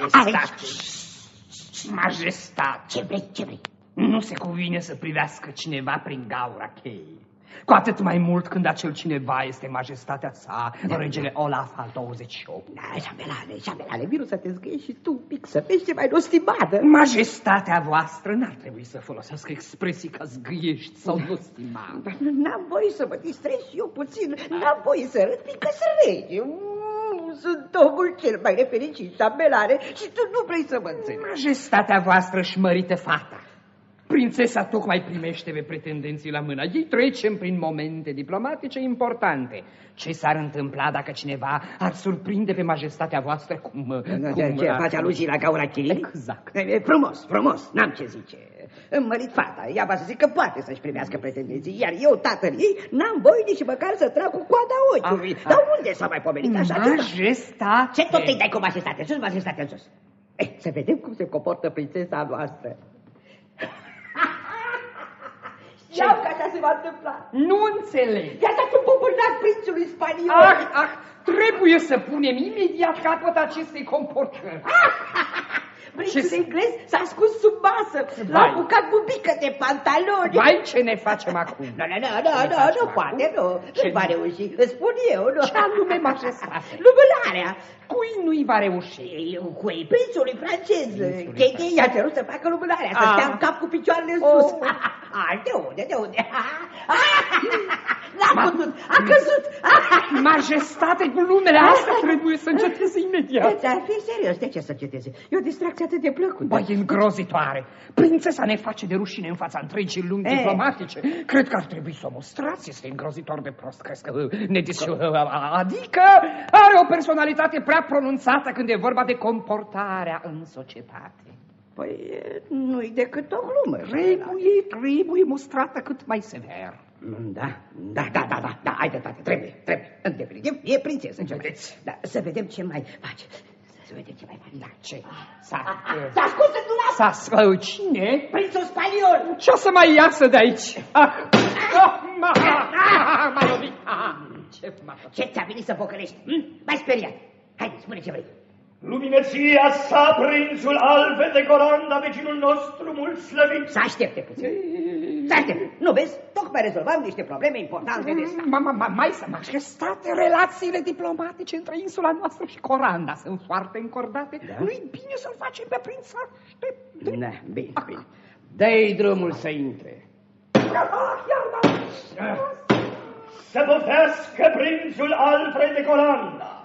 Majestate, majestate, Ce vrei, ce vrei? nu se cuvine să privească cineva prin gaura cheii. Cu atât mai mult când acel cineva este majestatea sa, regele Olaf al 28. Da, șambelane, șambelane, vino să te zgâiești și tu un pic, să vezi ce mai nostimată. Majestatea voastră n-ar trebui să folosească expresii ca zgâiești sau nostimată. Dar N-am voie să mă distrez și eu puțin, n-am voie să râd, fiindcă sunt rege. Mm, Sunt omul cel mai nefericit, șambelane, și tu nu vrei să mă înțelegi. Majestatea voastră își mărită fata. Prințesa tocmai primește pe pretendenții la mână. Ei trecem prin momente diplomatice importante. Ce s-ar întâmpla dacă cineva ar surprinde pe majestatea voastră cum... cum Ce, ce face aluzii la gaura chilii? Exact. E, e, Frumos, frumos, n-am ce zice. Îmmărit fata, ea va să zic că poate să-și primească pretendenții, iar eu, tatăl ei, n-am voie nici măcar să trag cu coada ochiului. Ah, Dar unde s-a mai pomenit așa ceva? Majestate! Ce tot îi dai cu majestate? Sus, majestate, sus. Eh, să vedem cum se comportă prințesa noastră. Știam că așa se va întâmpla. Nu înțeleg. I-a dat un bubârnac prințului spaniol. Ah, ah, trebuie să punem imediat capăt acestei comportări. Prințul Ce- englez s-a scus sub masă. L-a Vai. apucat bubică de pantaloni. Vai, ce ne facem acum? Nu, nu, nu, nu, nu, nu poate, nu. Ce- Nu va reuși. Îți spun eu, nu. Ce anume, majestate? Lumânarea. Cui nu-i va reuși? Ei, Cu ei, prințului francez. Prințului Chechei i-a cerut să facă lumânarea, să Ah. stea în cap cu picioarele în sus. Oh. Ah, de unde, de unde? N-a putut, a căzut. Majestate, glumele astea trebuie să înceteze imediat. Dar fi serios, de ce să ceteze? E o distracție atât de plăcută. Băi, e îngrozitoare. Prințesa ne face de rușine în fața întregii lumi Eh. diplomatice. Cred că ar trebui să o mostrați. Este îngrozitor de prost. Crezi că uh, ne dis... uh, Adică are o personalitate prea pronunțată când e vorba de comportarea în societate. Păi e, nu-i decât o glumă. Trebuie, trebuie mostrată cât mai sever. Mm, Da, da, da, da, da, da, hai de tate, trebuie, trebuie, îndeplinim, e prințesă. ce mai- Vedeți? Da, să vedem ce mai face, să vedem ce mai face. Da, ce? S-a... S-a scos în dulap, S-a... uh, Cine? prințul spaniol. Ce o să mai iasă de aici? Ah, ah, ma, ah, m-a lovit. Ah, ce m-a făcut? Ce ți-a venit să pocălești? Hm? M-ai speriat. Haide, spune ce vrei. Luminăția sa, prințul Alve de Goranda, vecinul nostru mult slăvit. Să aștepte puțin. Să aștepte. Nu vezi? Tocmai rezolvam niște probleme importante de stat. Ma, ma, ma, mai să majestate, relațiile diplomatice între insula noastră și Coranda sunt foarte încordate. Da? Nu-i bine să-l facem pe prinț să aștepte. Da, bine, bine. Dă-i drumul să intre. Să bătească prințul Alfred de Goranda.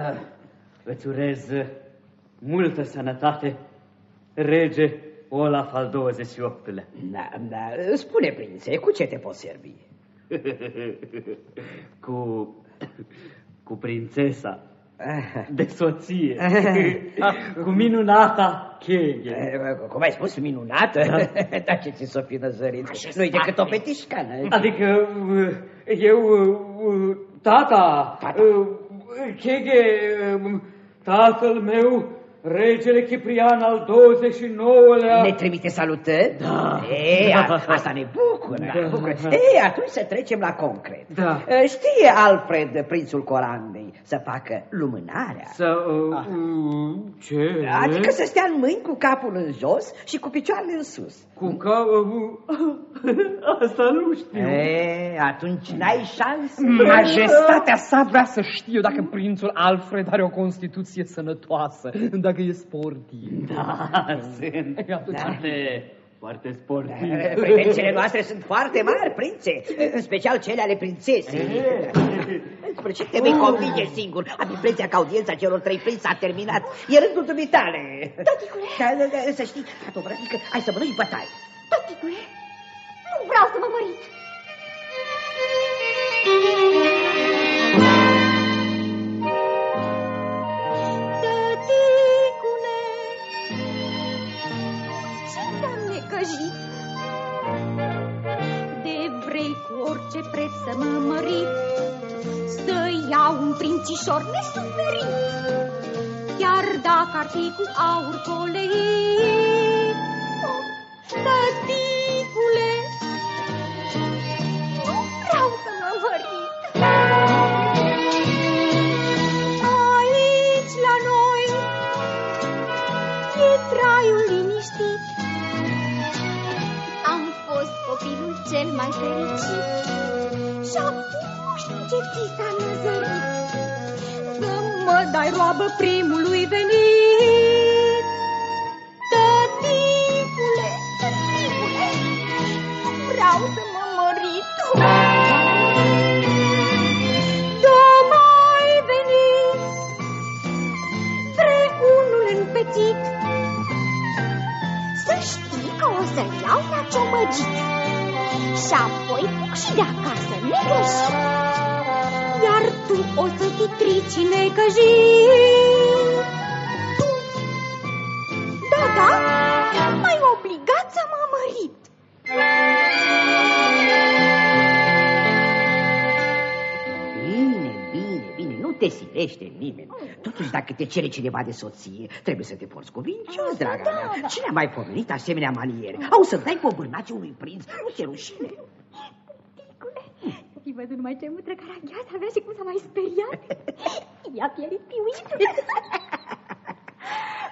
Ah, Îți urez multă sănătate, rege Olaf al 28-lea. Da, da, spune, prințe, cu ce te poți servi? cu, cu prințesa Ah, de soție, cu minunata cheie. eh, Cum ai spus, minunată? Da, ce ți s-o fi năzărit? Nu-i decât o petișcană. Adică uh, eu, uh, tata, Tata. Uh, Chege, um, tatăl meu, regele Ciprian al 29-lea... Ne trimite salutări? Da. E, a, Da. asta ne bucură. Da. ne bucură. E, atunci să trecem la concret. Da. E, Știe Alfred, prințul Corandei, să facă lumânarea? Să... Uh, uh, ce? Adică să stea în mâini cu capul în jos și cu picioarele în sus. Cu ca... Uh, asta nu știu. E, atunci n-ai șanse. Majestatea sa vrea să știe dacă prințul Alfred are o constituție sănătoasă, dacă e sportiv. Da, sunt Atunci- foarte, foarte sportiv. Frecvențele noastre sunt foarte mari, prințe, în special cele ale prințesei. Spre ce te vei convinge singur? Am impresia că audiența celor trei prinți a terminat. E rândul dumitale. Taticule. Da, da, da, să știi, tată, vrătică, hai să mănânci bătaie. Taticule, nu vreau să mă mărit. Tăticule, cu orice preț să mă mărit, să iau un prințișor nesuferit, chiar dacă ar fi cu aur poleit. Oh, fericit. Și acum nu știu ce ți s-a năzărit? Să mă dai roabă primului venit. Tăticule, tăticule Vreau să mă mărit Da mai venit Spre unul împețit Să știi că o să iau la ciomăgit Și apoi fug și de acasă, negreșit Iar tu o să fii trici necăjit Tu, da, da, mai obligat să mă mărit te silește nimeni. Totuși, dacă te cere cineva de soție, trebuie să te porți cuvincios, draga da, mea. da. Cine a mai pomenit asemenea maniere? Au să dai pe bârnace unui prinț, nu se rușine. Ticule, fi văzut numai ce mutră caragheasă avea și cum s-a mai speriat. I-a pierit piuit.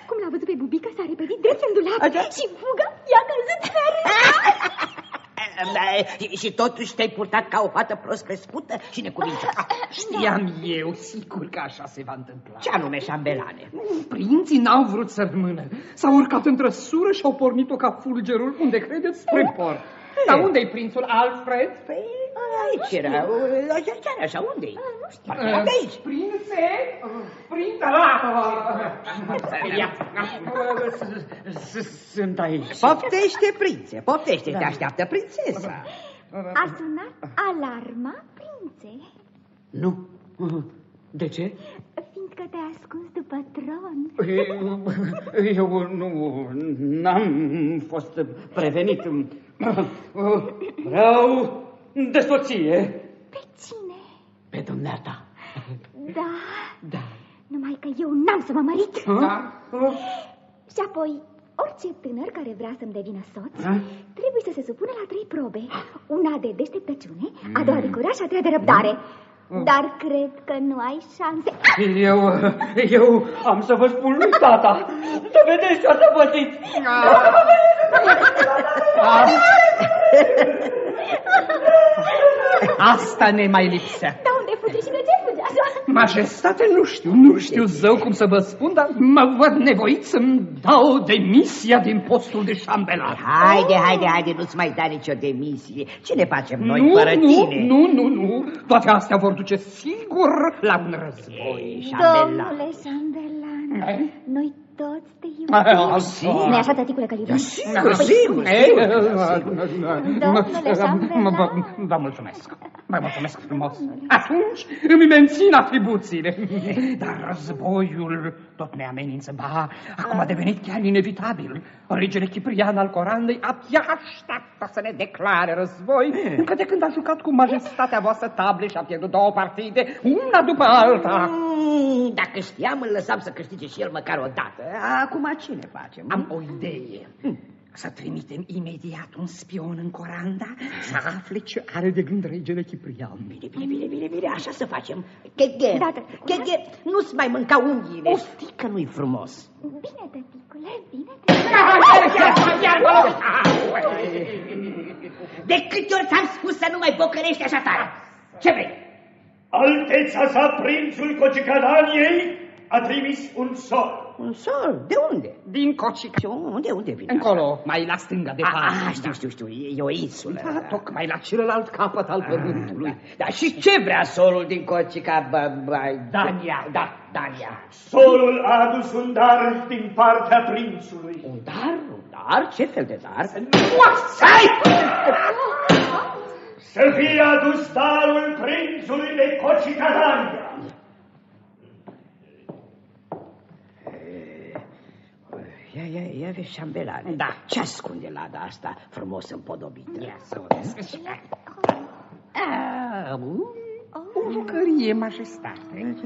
cum l-a văzut pe bubică, s-a repetit drept în dulap Așa? și fugă, i-a căzut pe Da, și totuși te-ai purtat ca o fată prost crescută și necuvincioasă. Știam eu, sigur că așa se va întâmpla. Ce anume, șambelane? Prinții n-au vrut să rămână. S-au urcat în trăsură și au pornit-o ca fulgerul unde credeți spre port. Dar unde-i prințul Alfred? Păi, aici era, așa, chiar așa, unde-i? Nu știu. Parcă era pe aici. Prințe? Prințe? La! Sunt aici. Poftește, prințe, poftește, te așteaptă prințesa. A sunat alarma, prințe, Nu. De ce? fiindcă te-ai ascuns după tron. Eu nu, n-am fost prevenit. Vreau de soție. Pe cine? Pe dumneata. Da, Da. numai că eu n-am să mă mărit. Da? Și apoi, orice tânăr care vrea să-mi devină soț, Ha? trebuie să se supună la trei probe. Una de deșteptăciune, a doua de curaj și a treia de răbdare. Dar cred că nu ai șanse. Eu, eu am să vă spun lui tata. Să vedeți ce o să pățiți. Asta ne mai lipsea. Dar unde fuge și de ce fuge așa? Majestate, nu știu, nu știu zău cum să vă spun, dar mă văd nevoit să-mi dau demisia din postul de șambelan. Haide, haide, haide, nu-ți mai da nicio demisie. Ce ne facem noi nu, fără nu, tine? nu, nu, nu, toate astea vor duce sigur la un război. Șambellan. Domnule șambelan, noi toți te Ah, iubim. ah, nu așa, tăticule, că iubim? Sigur, sigur, Ei, sigur, eh, sigur. Domnule șambelan. Vă, vă mulțumesc. Vă mulțumesc frumos. Atunci îmi mențin atribuțiile. Dar războiul tot ne amenință. Ba, acum a devenit chiar inevitabil. Regele Ciprian al Corandei abia așteaptă să ne declare război, încă de când a jucat cu majestatea voastră table și a pierdut două partide, una după alta. Mm, Dacă știam, îl lăsam să câștige și el măcar o dată. Acum ce ne facem? Am o idee. Să trimitem imediat un spion în Coranda să afle ce are de gând regele Ciprian. Bine, bine, bine, bine, bine, așa să facem. Cheghe, Da, da. cheghe, nu-ți mai mânca unghiile. O stică nu-i frumos. Bine, tăticule, bine. De câte ori ți-am spus să nu mai bocărești așa tare? Ce vrei? Alteța sa, prințul Cocicadaniei, a trimis un sol. Un sol? De unde? Din Cocica. Și unde, unde vine? Încolo, mai la stânga de A, paște. a, știu, știu, știu, e, e o insulă. Da, tocmai la celălalt capăt al pământului. Da, și ce vrea solul din Cocica, bă, bă, Dania, da, Dania. Solul a adus un dar din partea prințului. Un dar? Un dar? Ce fel de dar? Stai! Să fie adus darul prințului de Cocicadania. Ia, ia, ia vezi șambelane. Da. Ce ascunde lada asta frumos împodobită? Ia să o vezi. Ah, O jucărie, majestate.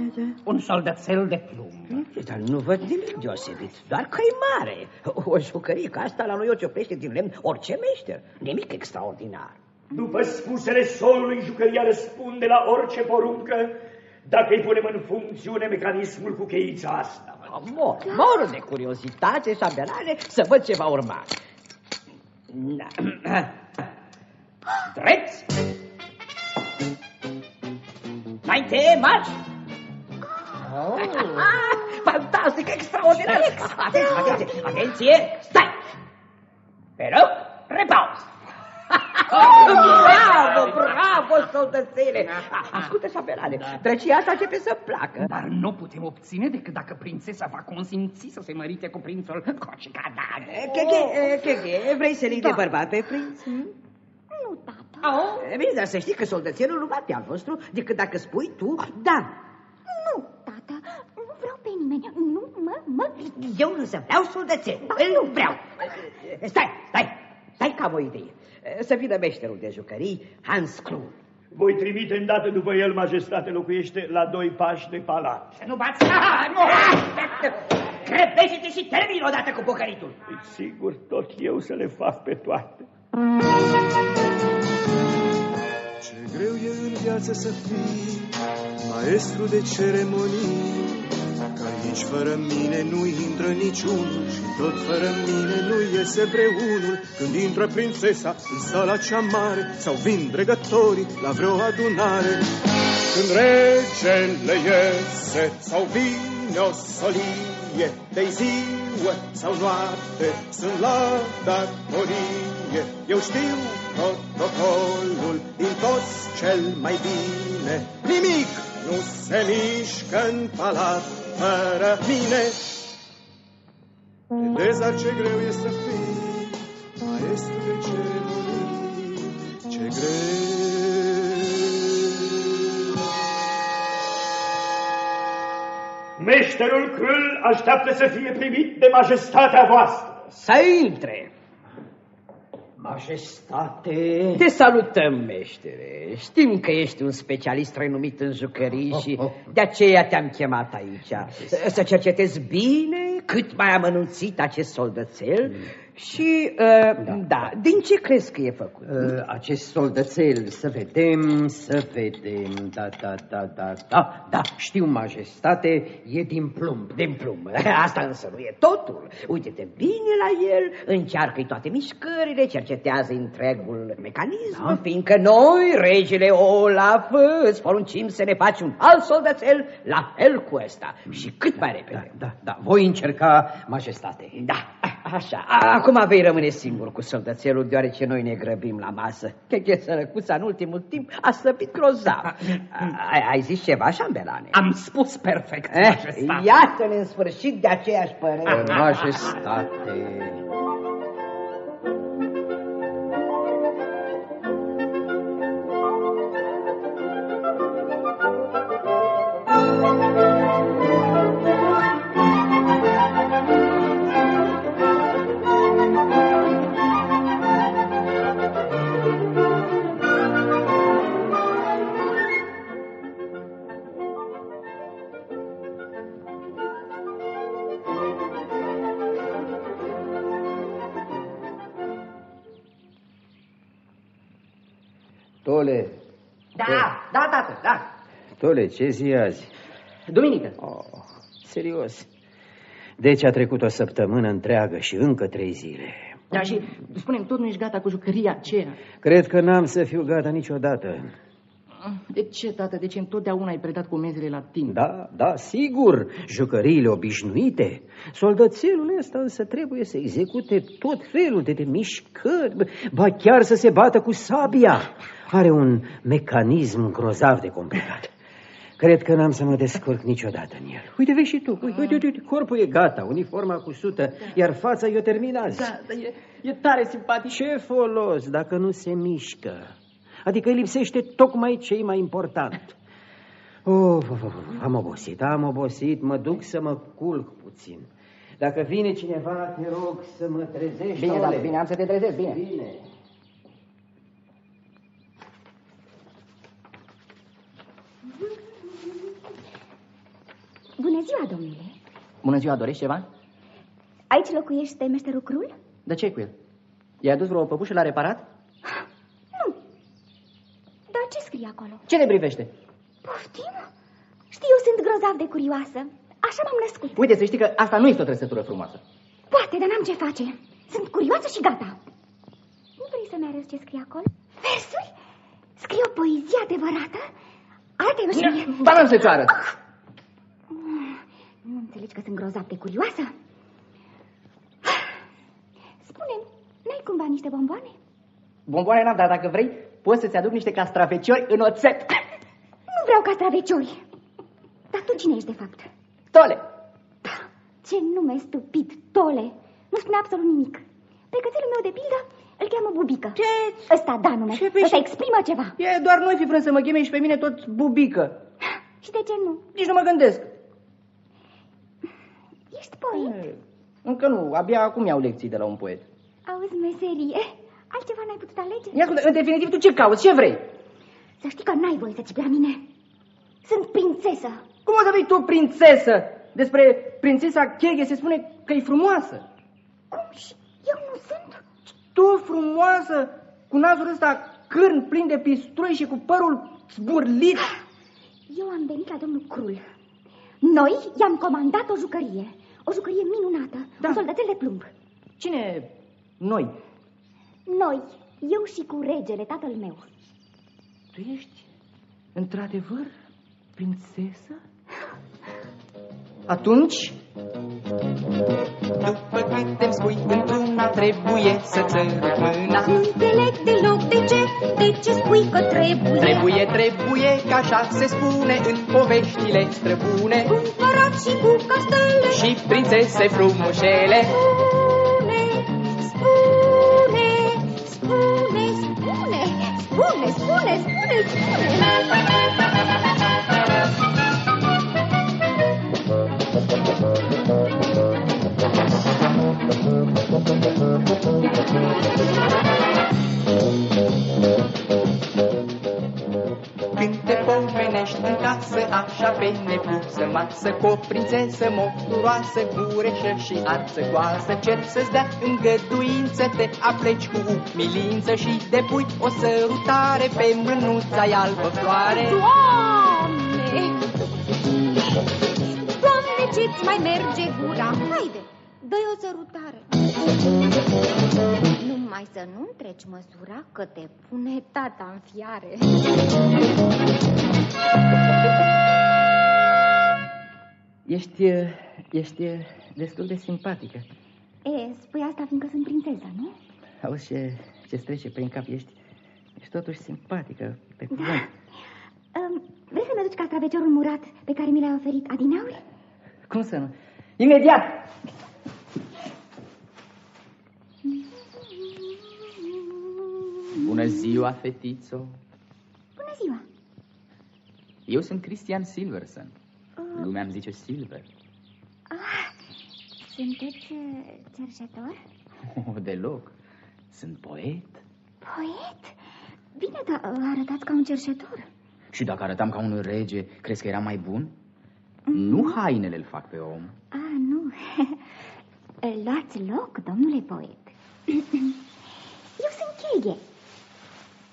Un soldățel de plumb. Dar nu văd nimic deosebit, doar că e mare. O jucărie ca asta la noi o ciopește din lemn orice meșter. Nimic extraordinar. După spusele solului, jucăria răspunde la orice poruncă dacă îi punem în funcțiune mecanismul cu cheița asta. Mor, mor de curiozitate, șambelane, să văd ce va urma. Da. Drept! Înainte, marș! Oh. Fantastic, extraordinar! Atenție, atenție, atenție, stai! Pe loc, repaus! Bravo, bravo, soldățele! Ascultă, șapelane, drăcia asta începe să placă. Dar nu putem obține decât dacă prințesa va consimți să se mărite cu prințul Cocicadan. Cheche, cheche, vrei să-l de bărbat pe prinț? Nu, tata. E Bine, dar să știi că soldățelul nu va pe al vostru decât dacă spui tu da. Nu, tata. Nu vreau pe nimeni. Nu mă, mă... Eu nu să vreau soldățel. Îl nu vreau. Stai, stai, stai că am o idee. Să vină meșterul de jucării, Hans Klum. Voi trimite îndată după el, majestate locuiește la doi pași de palat. Să nu bați! Ah, nu! Crepește-te și termin odată cu bucăritul. Păi, sigur, tot eu să le fac pe toate. Ce greu e în viață să fii maestru de ceremonii, Că aici fără mine nu intră niciunul și tot fără mine nu iese vreunul. Când intră prințesa în sala cea mare sau vin dregătorii la vreo adunare. Când regele iese sau vine o solie de ziua sau noapte sunt la datorie. Eu știu protocolul din toți cel mai bine. Nimic nu se mișcă în palat fără mine. Vedeți, dar ce greu e să fii maestru de ceremonii, ce greu. Meșterul Crâl așteaptă să fie primit de majestatea voastră. Să intre! Majestate! Te salutăm, meștere. Știm că ești un specialist renumit în jucăriși și de aceea te-am chemat aici. Să cercetezi bine cât mai amănunțit acest soldățel și, uh, da. da, din ce crezi că e făcut? Uh, acest soldățel, să vedem, să vedem, da, da, da, da, da, da, știu, majestate, e din plumb. Din plumb. Asta însă nu e totul. Uite-te bine la el, încearcă-i toate mișcările, cercetează întregul mecanism, da? fiindcă noi, regele Olaf, îți poruncim să ne faci un alt soldățel la fel cu ăsta și cât mai repede. Da, da, da, voi încerca, majestate. Da, așa. Acum vei rămâne singur cu soldățelul, deoarece noi ne grăbim la masă. Cheche sărăcuța în ultimul timp a slăbit grozav. Ai, ai zis ceva, șambelane? Am spus perfect, Eh, majestate. Iată-ne în sfârșit de aceeași părere. Majestate. Tole, Da, da, tată, da. Tole, ce zi e azi? Duminică. Oh, serios. Deci a trecut o săptămână întreagă și încă trei zile. Da, și spune tot nu ești gata cu jucăria aceea. Cred că n-am să fiu gata niciodată. De ce, tată? De ce întotdeauna ai predat comenzile la timp? Da, da, sigur, jucăriile obișnuite. Soldățelul ăsta însă trebuie să execute tot felul de, de mișcări, ba chiar să se bată cu sabia. Are un mecanism grozav de complicat. Cred că n-am să mă descurc niciodată în el. Uite, vezi și tu, uite, uite, uite, corpul e gata, uniforma cusută, iar fața e-o terminați. Da, da, e, e tare simpatic. Ce folos dacă nu se mișcă? Adică îi lipsește tocmai ce mai important. Oh, oh, oh, am obosit, am obosit, mă duc să mă culc puțin. Dacă vine cineva, te rog să mă trezești. Bine, Ole. da, bine, am să te trezesc, bine. Bine. Bună ziua, domnule. Bună ziua, dorești ceva? Aici locuiește meșterul Crul? De ce cu el? I-ai adus vreo păpușă la reparat? Nu. Dar ce scrie acolo? Ce ne privește? Poftim? Știu, sunt grozav de curioasă. Așa m-am născut. Uite, să știi că asta nu este o trăsătură frumoasă. Poate, dar n-am ce face. Sunt curioasă și gata. Nu vrei să-mi arăți ce scrie acolo? Versuri? Scrie o poezie adevărată? Arată-i-o și mie. Ba nu se țară. Nu înțelegi că sunt grozav de curioasă? Spune-mi, n-ai cumva niște bomboane? Bomboane n-am, dar dacă vrei, poți să-ți aduc niște castraveciori în oțet. Nu vreau castraveciori. Dar tu cine ești de fapt? Tole! Ce nume stupid, Tole. Nu spune absolut nimic. Pe cățelul meu de pildă îl cheamă Bubică. Ce? Ăsta da nume. Ce pe Ăsta și- exprimă ceva. E doar noi fi vrând să mă cheme și pe mine tot bubică. Și de ce nu? Nici nu mă gândesc. Ești poet? Încă nu, abia acum iau lecții de la un poet. Auzi, meserie. Altceva n-ai putut alege? Ia ascultă, în definitiv, tu ce cauți? Ce vrei? Să știi că n-ai voie să ți la mine. Sunt prințesă. Cum o să fii tu prințesă? Despre prințesa Cheghe se spune că e frumoasă. Cum și eu nu sunt? Tu frumoasă, cu nasul ăsta cârn plin de pistrui și cu părul zburlit. Eu am venit la domnul Crul. Noi i-am comandat o jucărie. O jucărie minunată. Da. Un soldățel de plumb. Cine? Noi. Noi, eu și cu regele, tatăl meu. Tu ești într-adevăr prințesă? Atunci... După cât îmi spui, într-una trebuie să țărut mâna Nu înțeleg deloc de ce, de ce spui că trebuie. Trebuie, trebuie, că așa se spune în poveștile străbune Cu împărat și cu castele. Și prințese frumușele spune, spune, spune, spune. Când te pomenești în casă așa pe nepusă masă Cu o prințesă moturoasă, gureșă și arță goasă Cer să-ți dea îngăduință, te apleci cu umilință Și depui o sărutare pe mânuța albă floare Doamne! Doamne, ce-ți mai merge gura? Haide, dă o sărutare. Numai să nu treci măsura că te pune tata în fiare. Ești, eh, ești eh, destul de simpatică. E, spui asta fiindcă sunt prințesa, nu? Auzi ce, ce trece prin cap, ești, ești totuși simpatică, pe cuvânt. Um, vrei să-mi aduci castraveciorul murat pe care mi l-ai oferit adineauri? Cum să nu? Imediat! Bună ziua, fetițo. Bună ziua! Eu sunt Christian Silverson. Lumea îmi zice Silver. Ah, sunteți uh, cerșetor? Oh, deloc. Sunt poet. Poet? Bine, dar uh, arătați ca un cerșetor. Și dacă arătam ca un rege, crezi că era mai bun? Nu hainele îl fac pe om. Ah, nu. Luați loc, domnule poet. Eu sunt Cheghe,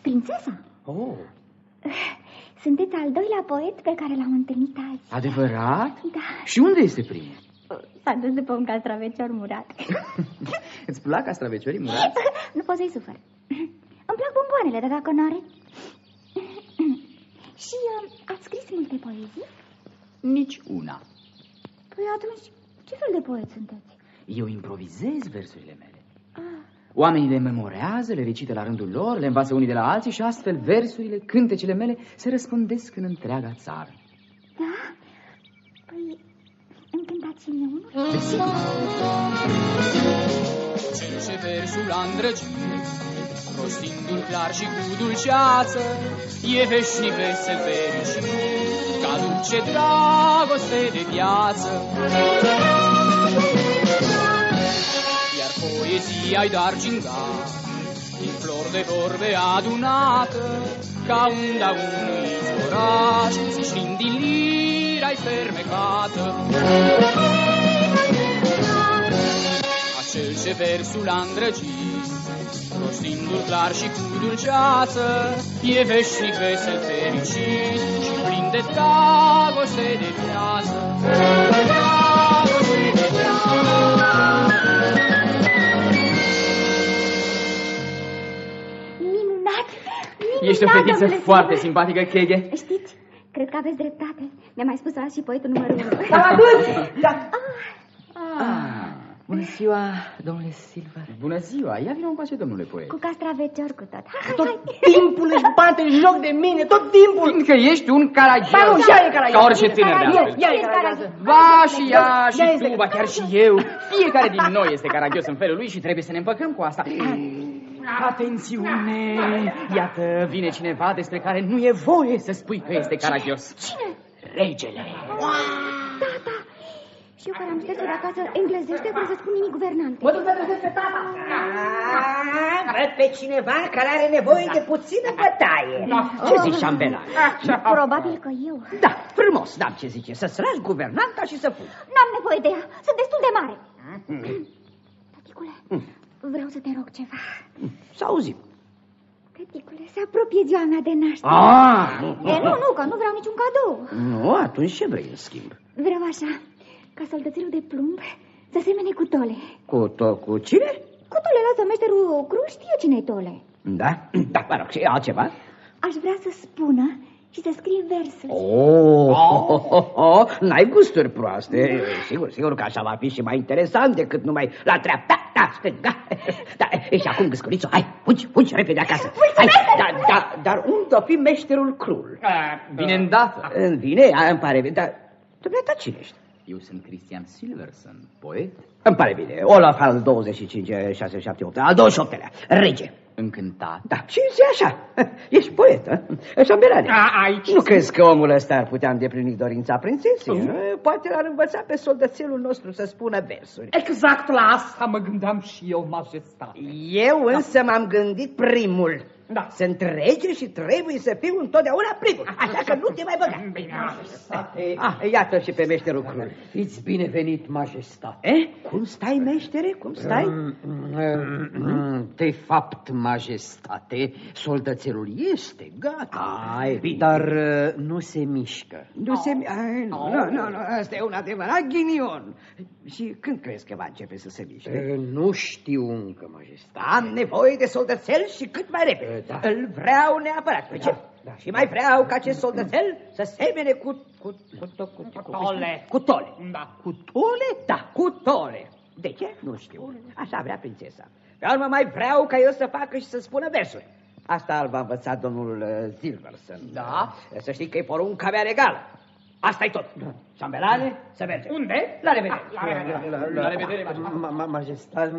prințesa. Oh, Sunteți al doilea poet pe care l-am întâlnit azi. adevărat? Da, Și unde este primul? s-a dus după un castravecior murat. Îți plac castraveciorii murați? nu pot să-i sufăr. Îmi plac bomboanele, dar dacă n-are... Și uh, ați scris multe poezii? Nici una. Păi atunci, ce fel de poet sunteți? Eu improvizez versurile mele. Ah, Oamenii le memorează, le recită la rândul lor, le învață unii de la alții și astfel versurile, cântecele mele se răspândesc în întreaga țară. da? Păi, îmi cântați și mie unul? Cel ce versul a îndrăgit Rostindu-l clar și cu dulceață E veșnic vesel fericit Ca dulce dragoste de viață Iar poezia-i dar ginga Din flori de vorbe adunată Ca unda unui izvoraș Sfârșind din lira-i fermecată. Acel ce versul a îndrăgit Rostindu-l clar și cu dulceață E veșnic vesel fericit Și plin de dragoste de viață Ești o minunat, fetiță domnule foarte Silver. simpatică, Cheghe. Știți, cred că aveți dreptate. Mi-a mai spus azi și poetul numărul 1. S-a adus! Da. Ah, bună ziua, domnule Silver. Bună ziua, ia vină încoace, domnule poet. Cu castraveciori cu tot. Hai, hai, Tot hai. timpul își bate joc de mine, tot timpul! Fiindcă ești un caragios. Ba nu, și ea e caragios. Ca orice tânăr de Ia, astăzi. ia e caragiosă. Ba și ea și Ea este tu, ba chiar și eu. Fiecare din noi este caragios în felul lui și trebuie să ne împăcăm cu asta. Atențiune! Iată, vine cineva despre care nu e voie să spui că este caragios. Cine? Regele. Tata. Și eu care am șters de acasă englezește fără să spun nimic guvernante. Mă duc să trezesc pe tata. Ah, văd pe cineva care are nevoie de puțină bătaie. Ce zici, șambelan? Probabil că eu. Da, frumos, da, ce zice, să-ți lași guvernanta și să fugi. N-am nevoie de ea. Sunt destul de mare. Tăticule, vreau să te rog ceva. Să auzim. Tăticule, se apropie ziua mea de naștere. Ah, E, nu, nu, că nu vreau niciun cadou. nu, atunci ce vrei în schimb? Vreau așa, ca soldățelul de plumb să semene cu tole. Cu, to- cu cine? Cu tole lasă meșterul Cru, știe cine e tole. Da? Da, mă rog, și altceva? Aș vrea să spună și să scrie versuri. Oh, oh, oh, oh, oh, n-ai gusturi proaste. Sigur, sigur că așa va fi și mai interesant decât numai la dreapta, da, stânga. Da, e, și acum, gâscurițo, hai, fugi, fugi repede acasă. Hai, da, da, dar unde o fi meșterul crul? Vine îndată. Îmi vine, a, îmi pare bine, dar dumneata cine ești? Eu sunt Cristian Silverson, poet. Îmi pare bine, Olaf al 25, 6, 7, 8, al 28-lea, rege. Încântat. Da, și zi așa, ești poet, hă? Șambelane. aici Nu crezi că omul ăsta ar putea îndeplini dorința prințesei? hă? Poate l-ar învăța pe soldățelul nostru să spună versuri. Exact la asta mă gândeam și eu, majestate. Eu însă m-am gândit primul. Da. Sunt rege și trebuie să fiu întotdeauna primul. Așa că nu te mai băga. Bine, majestate. Ah, iată și pe meșterul Crul. Fiți binevenit, majestate. Eh? Cum stai, meștere? Cum stai? De fapt, majestate, soldățelul este gata. Ai, bine. Dar uh, nu se mișcă. Nu se... Ai, nu, nu, nu, nu, asta e un adevărat ghinion. Și când crezi că va începe să se miște? Uh, Nu știu încă, majestate. Am nevoie de soldățel și cât mai repede. Da. Îl vreau neapărat. Pe ce? da. Și mai vreau ca acest soldățel să semene cu... Cu, cu, cu, cu, cu tole. Cu tole. Da. Cu tole? Da, cu tole. De ce? Nu știu. Așa vrea prințesa. Pe urmă mai vreau ca eu să facă și să spună versuri. Asta îl va învăța domnul uh, Silverson. Da. Să știi că e porunca mea regală. Asta e tot. Șambelane, să mergem. Unde? La revedere. La revedere. La revedere, majestate. Ma- ma- Majestate,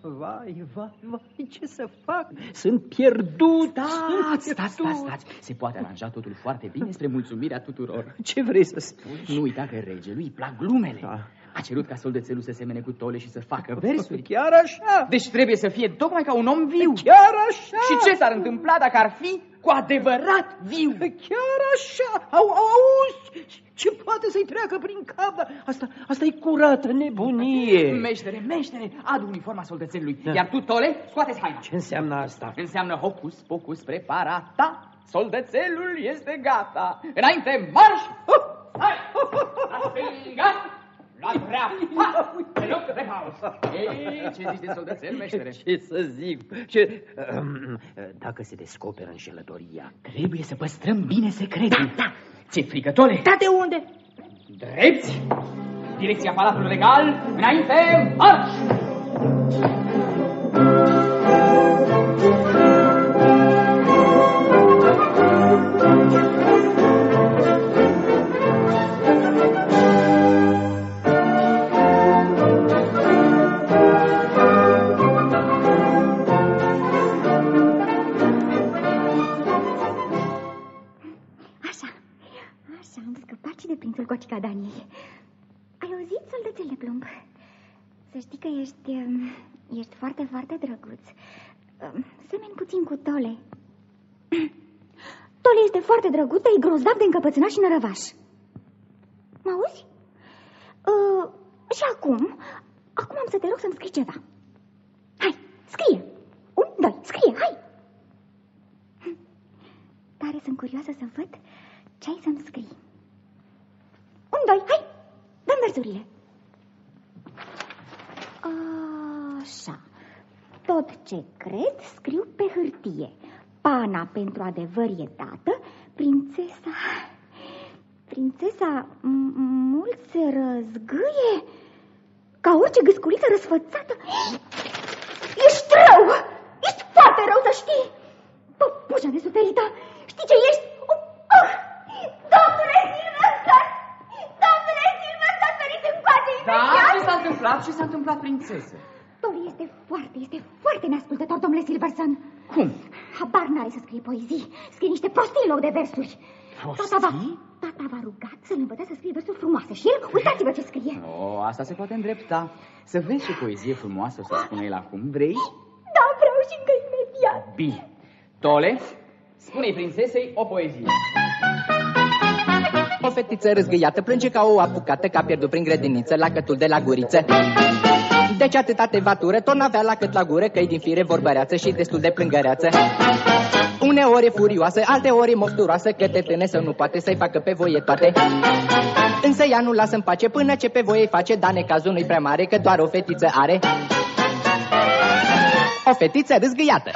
vai, vai, vai, ce să fac? Sunt pierdut. Stați, sunt stați, pierdut. stați, stați. Se poate aranja totul foarte bine spre mulțumirea tuturor. Ce vrei să spui? Nu uita că regelui îi plac glumele. Da. A cerut ca soldățelul să semene cu tole și să facă versuri. Chiar așa? Deci trebuie să fie tocmai ca un om viu. Chiar așa? Și ce s-ar întâmpla dacă ar fi cu adevărat viu? Chiar așa? Au, au, auzi? Ce poate să-i treacă prin cap? Dar Asta, asta e curată nebunie. Meștere, meștere, adu uniforma soldățelului. Iar tu, Tole, scoate-ți haina. Ce înseamnă asta? Înseamnă hocus pocus preparata. Soldățelul este gata. Înainte, marș! Hai! La stânga! La dreapta! Pe loc de pauză. Ei, ce zici de soldățel, meștere? Ce să zic? Ce... Um, Dacă se descoperă înșelătoria, Trebuie să păstrăm bine secretul. Da, Ți-e frică, Tole? Da, de unde? Drepți! Direcția Palatului Regal, înainte, marș! Așa, prințul Cocica Daniei. Ai auzit, soldățel de plumb? Să știi că ești, um, ești foarte, foarte drăguț. Um, Semeni puțin cu Tole. Tole este foarte drăguț, dar e grozav de încăpățânat și nărăvaș. Mă auzi? Uh, și acum, acum am să te rog să-mi scrii ceva. Hai, scrie. Un, doi, scrie, hai. Tare sunt curioasă să văd ce ai să-mi scrii. Un, doi, hai! Dăm versurile. Așa. Tot ce cred scriu pe hârtie. Pana pentru adevăr e tată, prințesa... Prințesa m- mult se răzgâie ca orice gâsculiță răsfățată. Ești rău! Ești foarte rău, să știi! Păpușa nesuferită! Știi ce ești? Oh, oh! Domnule Da, imediat! ce s-a întâmplat? Ce s-a întâmplat, prințesă? Tori este foarte, este foarte neascultător, domnule Silverson. Cum? Habar n-are să scrie poezii. Scrie niște prostii în loc de versuri. Tata va, tata v-a rugat să-l învățați să scrie versuri frumoase și el, uitați-vă ce scrie. Oh, asta se poate îndrepta. Să vezi ce poezie frumoasă o să spune el acum. Vrei? Da, vreau și încă imediat. Bine. Tole, spune-i prințesei o poezie. O fetiță răzgâiată plânge ca o apucată Ca pierdut prin grădiniță la cătul de la guriță. Deci atâta tevatură tot n-avea la cât la gură Că-i din fire vorbăreață și destul de plângăreață. Uneori e furioasă, alteori e mofturoasă Că te tâne să nu poate să-i facă pe voie toate. Însă ea nu lasă în pace până ce pe voie îi face Dar necazul nu-i prea mare că doar o fetiță are. O fetiță râzgâiată.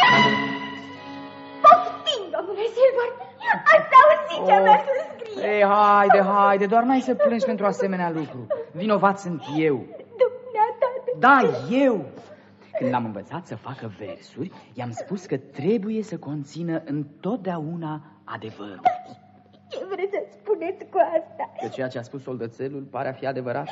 Poftim, domnule Silver. Ați auzit ce Oh. versuri scrie. Ei, haide, haide, doar n-ai să plângi pentru asemenea lucru. Vinovat sunt eu. Dumneata, Da, eu! Când l-am învățat să facă versuri, i-am spus că trebuie să conțină întotdeauna adevărul. ce vreți să spuneți cu asta? Că ceea ce a spus soldățelul pare a fi adevărat?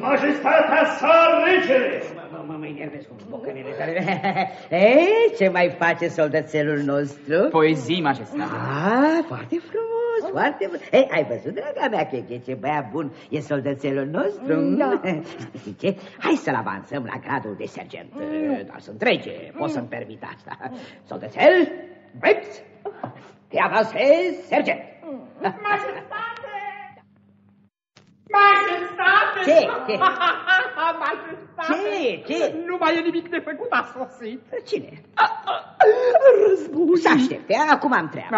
Majestatea sa, regele! Mă, mă, mă enervez cu bocănele tale. Ei, ce mai face soldățelul nostru? Poezii, majestate. Ah, foarte frumos, foarte bun. Ei, ai văzut, draga mea, Cheche, ce băiat bun e soldățelul nostru? Da. Știți ce? Hai să-l avansăm la gradul de sergent. Dar sunt rege, pot să-mi permit asta. Soldățel, drept, te avansezi, sergent. Majestate! Majestate! Ce? Ce? Majestate! Ce? Ce? Nu mai e nimic de făcut, a sosit. Cine? Război! Să aștepte, acum am treabă.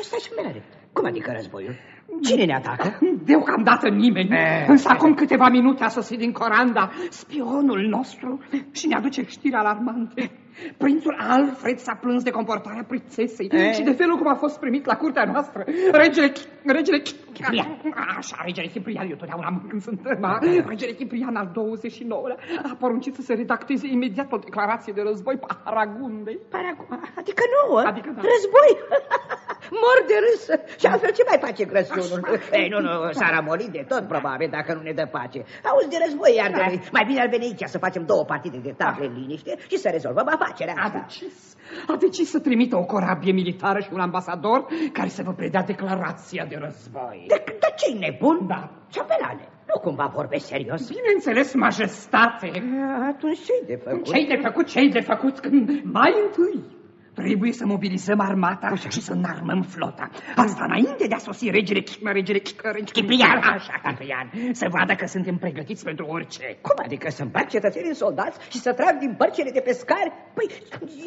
Stai și mereu. Cum adică războiul? Cine ne atacă? Deocamdată nimeni. Eh, Însă acum câteva minute a sosit din Coranda spionul nostru și ne aduce știri alarmante. Prințul Alfred s-a plâns de comportarea prințesei Eh. și de felul cum a fost primit la curtea noastră. Regele... Regele... Ciprian. Așa, regele Ciprian, eu totdeauna mă când sunt da? Regele Ciprian al 29-lea a poruncit să se redacteze imediat o declarație de război pe Aragundei. Paragu- Adică nouă? Adică da. Război? Mor de râs. Și altfel ce mai face grăsunul? Ei, nu, nu, s-a ramolit de tot, probabil, dacă nu ne dă pace. Auzi de război, iar de Mai bine ar veni aici să facem două partide de table în liniște și să rezolvăm afacerea A asta. decis, a decis să trimită o corabie militară și un ambasador care să vă predea declarația de război. De, de ce nebun? Da. Ciopelane, nu cumva vorbești serios? Bineînțeles, majestate. Atunci ce-i de făcut? Ce-i de făcut, ce-i de făcut când mai întâi trebuie să mobilizăm armata și să înarmăm flota. Asta înainte de a sosi regele, regele, regele Ciprian. Așa, Ciprian, să vadă că suntem pregătiți pentru orice. Cum adică să împac cetățenii în soldați și să trag din bărcile de pescari? Păi,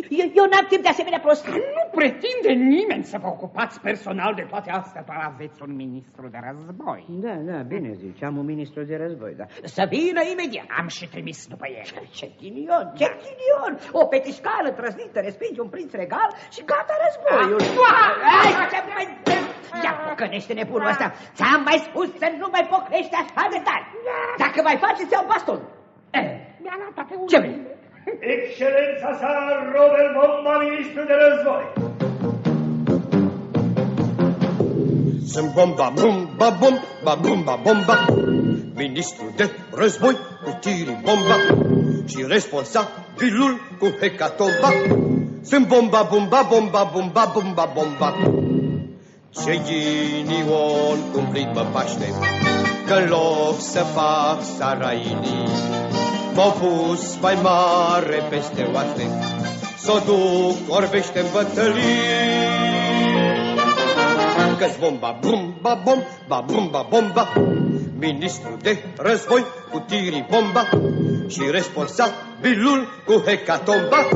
eu, eu n-am timp de asemenea prostii. Nu pretinde nimeni să vă ocupați personal de toate astea, doar aveți un ministru de război. Da, da, bine zici, am un ministru de război, da. Să vină imediat. Am și trimis după el. Ce ghinion, ce ghinion! O petiscală trăsnită respinge un prinț regal și gata războiul. Ai, ce mai... Ia pocănește nebunul ăsta! Ți-am mai spus să nu mai pocnești așa de tare! Dacă mai faci, îți iau bastonul. Eh, Mi-a luat toate Ce urmele. vrei? Excelența sa, Robert Bomba, ministru de război. Sunt bomba, bomba, bomba, bomba, bomba Ministru de război cu tirii bomba Și responsabilul cu hecatomba Sunt bomba, bomba, bomba, bomba, bomba, bomba. Ce ghinion cum plin mă paște Că în loc să fac sarainii M-au pus mai mare peste oaste S-o duc orbește-n bătălii că bomba, bomba, bomba, bomba, bomba Ministru de război cu tirii bomba Și responsabilul cu hecatomba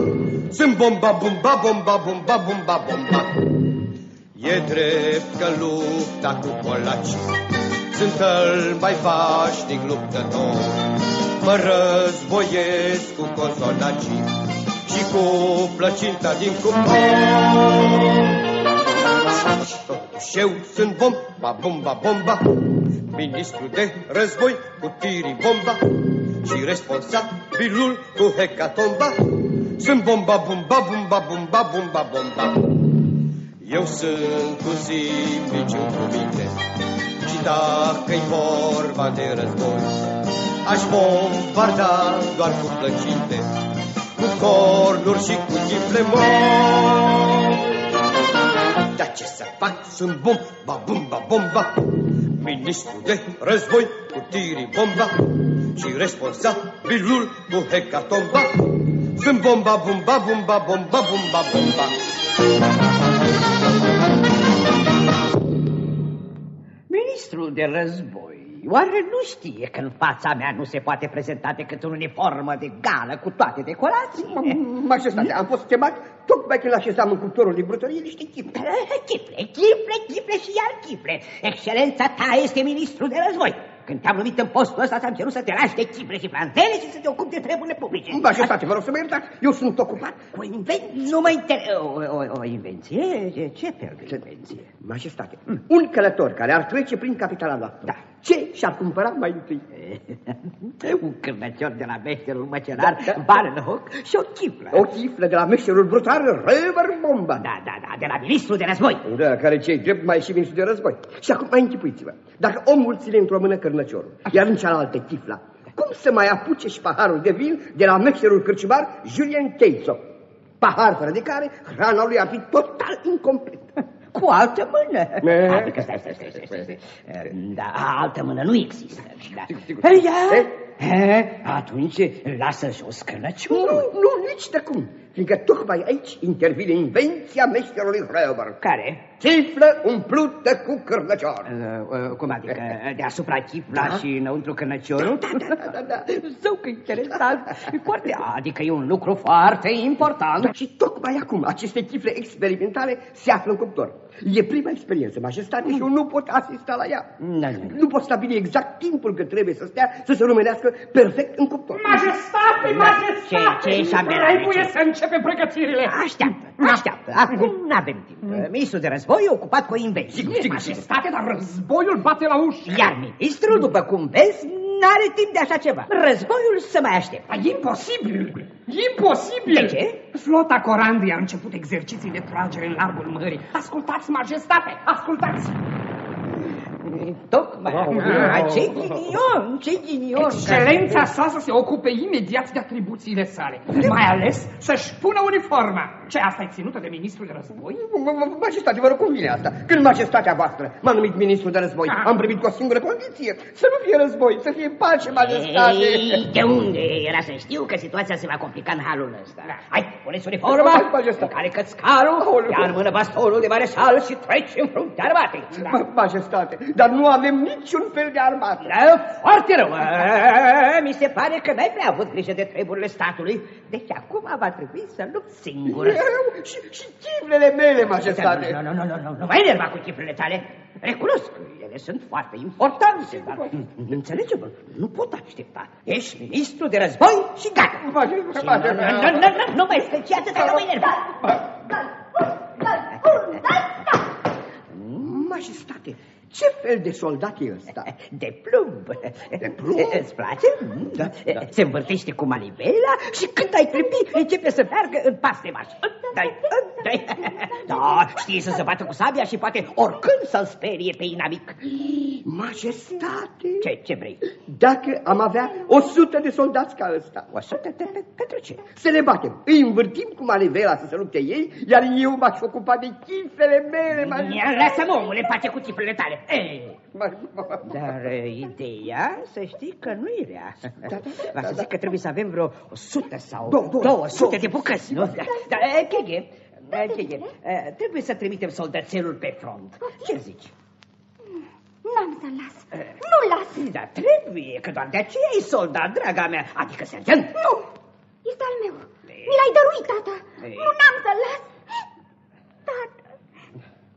Sunt bomba, bomba, bomba, bomba, bomba, bomba E drept că lupta cu polacii Sunt cel mai vașnic luptător mă războiesc cu cozonacii și cu plăcinta din cuptor. Totuși eu sunt bomba, bomba, bomba, ministru de război cu tiri bomba și responsabilul cu hecatomba. Sunt bomba, bomba, bomba, bomba, bomba, bomba. Eu sunt cu zimnicii cu minte și dacă-i vorba de război, aș bombarda doar cu plăcinte, cu cornuri și cu chifle moi. Dar ce să fac? Sunt bomba, bomba, bomba, ministru de război cu tiri bomba și responsabilul cu hecatomba. Sunt bomba, bomba, bomba, bomba, bomba, bomba. Ministrul de război, oare nu știe că în fața mea nu se poate prezenta decât în uniformă de gală cu toate decorațiile? Majestate, am fost chemat tocmai când așezam în cuptorul de brutărie niște chifle. Chifle, chifle, chifle și iar chifle. Excelența ta este ministru de război. Când te-am numit în postul ăsta, ți-am cerut să te lași de chifle și plantele și să te ocupi de treburile publice. Majestate, vă rog să mă iertați, eu sunt ocupat. O invenție? Nu mă inter... O, o, o invenție? Ce, ce fel de invenție? Majestate, un călător care ar trece prin capitala noastră. Da. Ce și-ar cumpăra mai întâi? un cârnăcior de la meșterul măcelar, da, da. Barenhoc și o chiflă. O chiflă de la meșterul brutar, Rever Bomba. Da, da, da, de la ministru de război. Da, care cei drept mai și ministru de război. Și acum mai închipuiți-vă, dacă omul ține într-o mână cârnăciorul, iar în cealaltă chifla, cum să mai apuce și paharul de vin de la meșterul cârciumar Julien Teiso? Pahar fără de care hrana lui ar fi total incompletă. Cu altă mână. Ne. Adică stai, stai, stai, stai, stai. Da, altă mână nu există. Da. sigur. Ia, e, atunci lasă jos Nu, cănăciunul. nu, nici de cum. Fiindcă tocmai aici intervine invenția meșterului Reber. Care? Chiflă umplută cu cârnăcior. Uh, uh, cum adică? Deasupra chifla Da. și înăuntru cănăciorul? Da, da, da, da. Zău că interesant. E foarte, adică e un lucru foarte important. Da, și tocmai acum aceste chifle experimentale se află în cuptor. E prima experiență, majestate, și eu nu pot asista la ea. Da, da, da. Nu pot stabili exact timpul cât trebuie să stea să se rumenească perfect în cuptor. Majestate, majestate! Ce- ce, șambelane, Trebuie ce? să începem pregătirile. Așteaptă, așteaptă. Acum nu avem timp. Ministrul de război e ocupat cu o invenție. Sigur, sigur, Majestate, dar războiul bate la ușă. Iar ministrul, după cum vezi, n-are timp de așa ceva. Războiul să mai aștepte. Dar e imposibil! Imposibil! De ce? Flota Corandii a început exerciții de tragere în largul mării. Ascultați, majestate, ascultați! Tocmai. Ah, ce ghinion, ce ghinion. Excelența sa să se ocupe imediat de atribuțiile sale, mai ales să-și pună uniforma. Ce, asta e ținută de ministrul de război? M- m- Majestate, vă rog, cum vine asta? Când majestatea voastră m-a numit ministru de război, Ah. am primit cu o singură condiție, să nu fie război, să fie pace, majestate. Ei, de unde era să știu că situația se va complica în halul ăsta? Hai, puneți uniforma, Hai, majestate. care cățcarul, Aoleu. ia în mână bastonul de mareșal și treci în fruntea armatei. Da. Ma- Majestate, dar nu avem niciun fel de armată. Da, foarte rău. A, Mi se pare că n-ai prea avut grijă de treburile statului, deci acum va trebui să lupt singur. Eu și, și chiflele mele, majestate. Nu, nu, nu, nu, nu, nu mai enerva cu chiflele tale. Recunosc, ele sunt foarte importante, dar înțelege-mă, nu pot aștepta. Ești ministru de război și gata. Majestate, Și Nu, nu, nu, nu, nu, nu mai stăci atâta, nu mă enerva. Majestate, ce fel de soldat e ăsta? De plumb. De plumb? Îți place? Da, da. Se învârtește cu malibela și când ai clipi, începe să meargă în pas de marș. Dai, dai. Da, știe să se bată cu sabia și poate oricând să-l sperie pe inamic. Majestate, Ce, ce vrei? dacă am avea o sută de soldați ca ăsta, O sută de pe, pentru ce? să le batem, îi învârtim cu manivela să se lupte ei, iar eu m-aș ocupa de chifele mele, Ia, majestate. lasă-mă, omule, pace cu tiflele tale. Ei. Ma- ma- Dar uh, ideea, să știi că nu e rea. Da, da, Va da, să da. zic că trebuie să avem vreo o sută sau Două, două, două sute două. de bucăți, nu? Da, da, eh, Cheghe, eh, Cheghe, eh, trebuie să trimitem soldățelul pe front. Ce zici? N-am să las. Nu las. Da, trebuie, că doar de aceea e soldat, draga mea, adică sergent. Nu. Este al meu. Mi l-ai dăruit, tată. Ei. Nu n-am să las. Tată.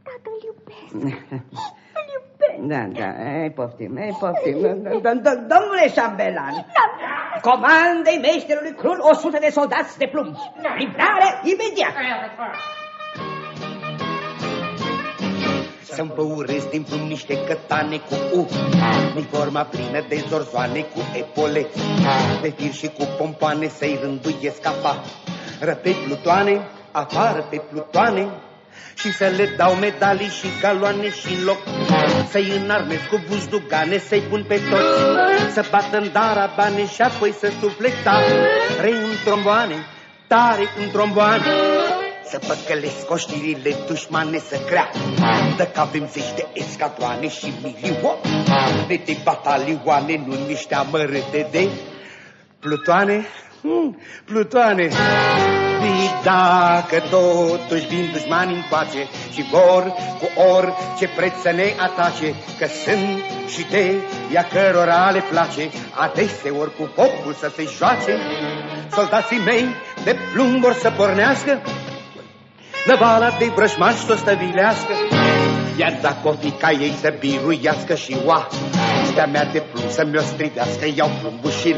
Tată, îl iubesc. Îl iubesc. Da, da, ei, poftim, ei, poftim. Domnule șambelan, comandei meșterului Crul 100 de soldați de plumb. Livrare imediat. Să-mi păuresc din plumb niște cătane cu U În forma plină de zorzoane cu epole Pe fir și cu pompoane să-i rânduiesc afară pe plutoane Afară pe plutoane și să le dau medalii și galoane și în loc. Să-i înarmez cu buzdugane, să-i pun pe toți. Să bată în darabane și apoi să sufle tare în tromboane Tare în tromboane. Să păcălesc oștirile dușmane să crea. Dacă avem zeci de escadroane și milioane De batalioane, nu niște amărâte de plutoane. Hmm, Plutoane, Păi dacă totuși vin dușmani încoace și vor cu orice preț să ne atace, că sunt și de ea cărora le place, adeseori cu focul să se joace, soldații mei de plumb vor să pornească, năvala de vrășmași să o stăvilească, iar dacă o fi ca ei să biruiască și oa, Stea mea de plumb să-mi o strivească, iau plumbul și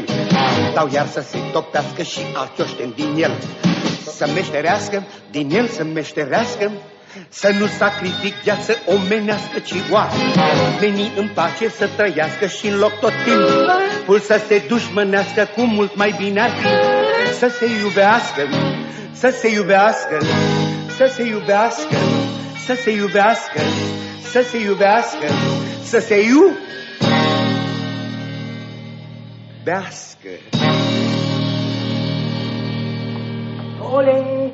dau iar să se topească și alți oșteni din el. Să meșterească, din el să meșterească, să nu sacrific viață omenească, ci oare veni în pace să trăiască și în loc tot timpul să se dușmănească cu mult mai bine ar fi să se iubească, să se iubească, să se iubească, să se iubească, să se iubească, să se iubească. Dole!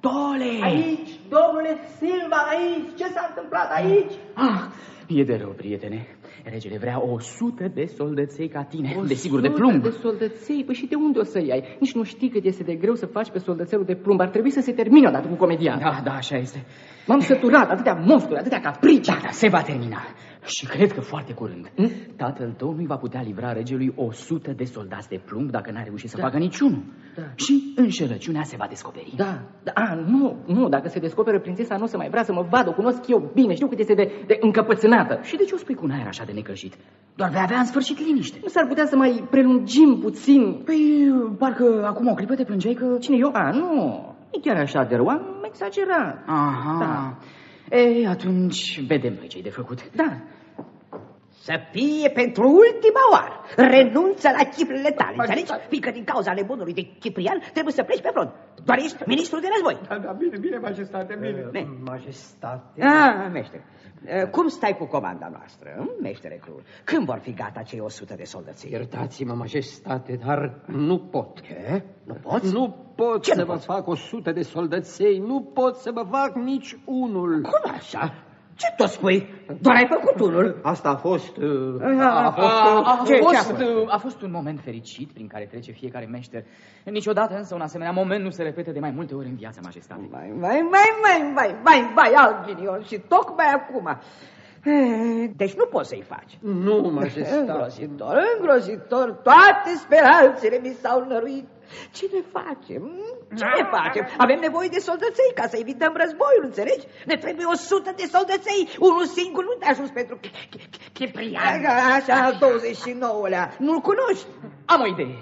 Dole! Aici, domnule Silva, aici! Ce s-a întâmplat aici? Ah, e de rău, prietene. Regele vrea o sută de soldăței ca tine, desigur de plumb. de soldăței? Păi și de unde o să iei? Nici nu știi cât este de greu să faci pe soldățelul de plumb. Ar trebui să se termine odată cu comedian. Da, da, așa este. M-am săturat, atâtea monstru, atâtea caprici. Da, da, se va termina. Și cred că foarte curând. Tatăl tău nu-i va putea livra regelui o sută de soldați de plumb dacă n-a reușit să facă niciunul. Da. Și înșelăciunea se va descoperi. Da, da, a, nu, nu, dacă se descoperă prințesa nu o să mai vrea să mă vadă, o cunosc eu bine, știu cât este de, de încăpățânată. Și de ce o spui cu un aer așa de necăjit? Doar vei avea în sfârșit liniște. Nu s-ar putea să mai prelungim puțin? Păi, parcă acum o clipă te plângeai că... Cine eu? A, nu, e chiar așa de rău, am exagerat. Aha. Da. Ei, atunci vedem noi ce-i de făcut. Da, Să fie pentru ultima oară. Renunță la chiflele tale, înțelegi? Fiindcă din cauza nebunului de Ciprian trebuie să pleci pe front. Doar ești ministru de război. Da, da, bine, bine, majestate, bine. Ne. Majestate. Ah, meștere. Eh, Cum stai cu comanda noastră, hm, meștere Crul? Când vor fi gata cei 100 de soldății? Iertați-mă, majestate, dar nu pot. Ce? Nu poți? Nu pot Ce să nu vă poți? fac o sută de soldăței, nu pot să vă fac nici unul. Cum așa? Ce tot spui? Doar ai făcut unul? Asta a fost... uh, A, A fost... A, a, Ce- ce a fost, fost? a fost un moment fericit prin care trece fiecare meșter. Niciodată însă un asemenea moment nu se repete de mai multe ori în viața majestate. Vai, vai, vai, vai, vai, vai, vai, alt ghinion și tocmai acum. Eh, Deci nu poți să-i faci. Nu, majestate. Îngrozitor, îngrozitor, toate speranțele mi s-au năruit. Ce ne facem? Hm? Ce ne facem? Avem nevoie de soldăței ca să evităm războiul, înțelegi? Ne trebuie o sută de soldăței, unul singur nu te ajuns pentru Ciprian. Așa, al 29-lea, nu-l cunoști? Am o idee.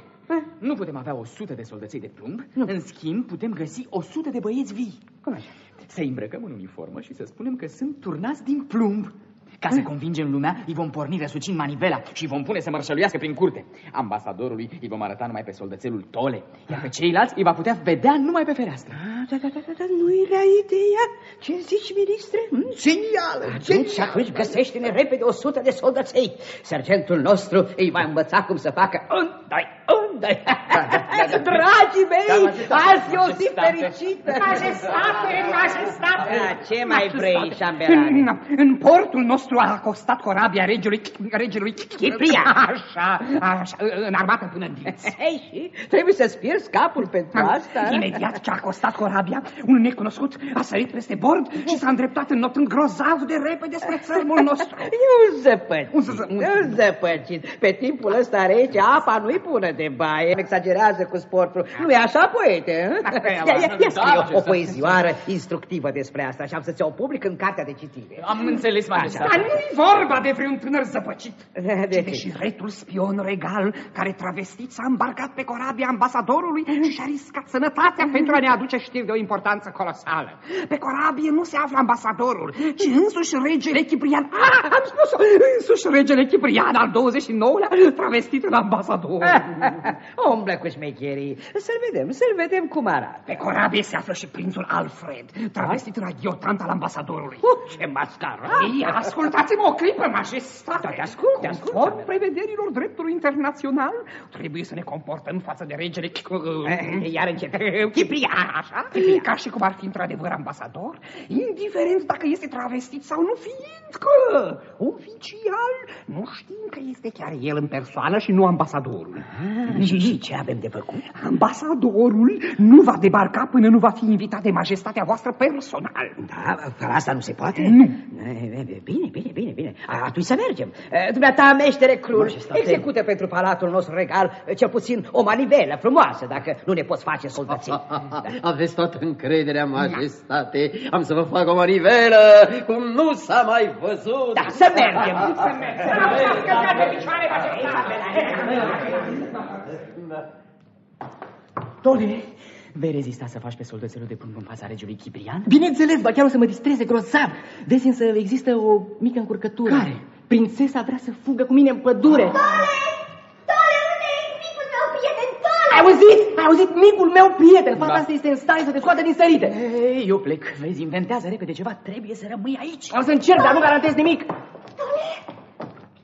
Nu putem avea o sută de soldăței de plumb, în schimb putem găsi o sută de băieți vii. Cum așa? Să îmbrăcăm în uniformă și să spunem că sunt turnați din plumb. Ca să convingem lumea, îi vom porni răsucind manivela și îi vom pune să mărșăluiască prin curte. Ambasadorului îi vom arăta numai pe soldățelul Tole, iar pe ceilalți îi va putea vedea numai pe fereastră. Da, da, da, da, da, nu-i rea ideea. Ce zici, ministre? Hm? Genială, Atunci, atunci găsește-ne repede o sută de soldăței. Sergentul nostru îi va învăța cum să facă un, doi, un, doi. Dragii mei, azi e o zi fericită. Majestate, majestate! Da, ce mai vrei, șambelane? În, în portul nostru a acostat corabia regelui, regelui Ciprian. Așa, așa, în armată până în dinți. Hei, și trebuie să-ți pierzi capul pentru asta? Imediat ce a acostat corabia, un necunoscut a sărit peste bord și s-a îndreptat în not grozav de repede spre țărmul nostru. E un zăpăcit, Un ză- un- un zăpăcit. Pe timpul ăsta rece, apa nu-i bună de baie. Exagerează cu sportul. nu e așa, Da, poete, hă? Asta e, Ia, ia, ia da, scrie ce o să- poezioară instructivă despre asta și am să ți-o public în cartea de citire. Am înțeles, Dar majestate. nu-i vorba de vreun tânăr zăpăcit. De De ce? și retul spion regal care travestit s-a îmbarcat pe corabia ambasadorului și și-a riscat sănătatea pentru a ne aduce știri de o importanță colosală. Pe corabie nu se află ambasadorul, ci însuși regele Ciprian. Ah, am spus-o! Însuși regele Ciprian al 29-lea travestit în ambasador. Umblă cu șmecherii. Să-l vedem, să-l vedem cum arată. Pe corabie se află și prințul Alfred, travestit în aghiotant al ambasadorului. Uh, ce mascară! Ei, ascultați-mă o clipă, majestate. Da, te ascult, te ascult. Conform prevederilor dreptului internațional, trebuie să ne comportăm față de regele... Eh, Iar încet. Ciprian, așa? Ca și cum ar fi într-adevăr ambasador, indiferent dacă este travestit sau nu, fiindcă oficial nu știm că este chiar el în persoană și nu ambasadorul. Ah, și, și ce avem de făcut? Ambasadorul nu va debarca până nu va fi invitat de majestatea voastră personal. Da, fără asta nu se poate? Nu. Eh, Bine, bine, bine, bine. A, Atunci să mergem. Eh, Dumneata, meștere Clur, Majestate. execută pentru palatul nostru regal eh, cel puțin o manivelă frumoasă, dacă nu ne poți face soldății. Aveți toată încrederea, majestate. Am să vă fac o manivelă cum nu s-a mai văzut. Da, să mergem. Tole, vei rezista să faci pe soldățelul de plumb în fața regiului Ciprian? Bineînțeles, ba chiar o să mă distreze grozav. Vezi însă există o mică încurcătură. Care? Prințesa vrea să fugă cu mine în pădure. Tole, unde e micul meu prieten, Tole? Ai auzit? Ai auzit micul meu prieten? Fata Da. asta este în stare să te scoată din sărite. Ei, eu plec. Vezi, inventează repede ceva. Trebuie să rămâi aici. O să încerc, dar nu garantez nimic. Tole,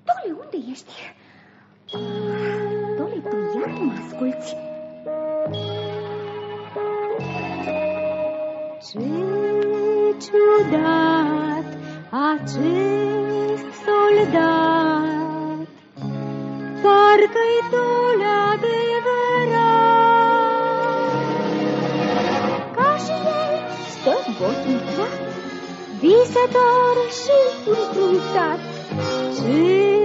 Tole, unde ești? Tole, tu iar nu mă asculți. Ce ciudat acest soldat, parcă-i Tole adevărat. Ca și el stă bosunflat, visător și încruntat. Ce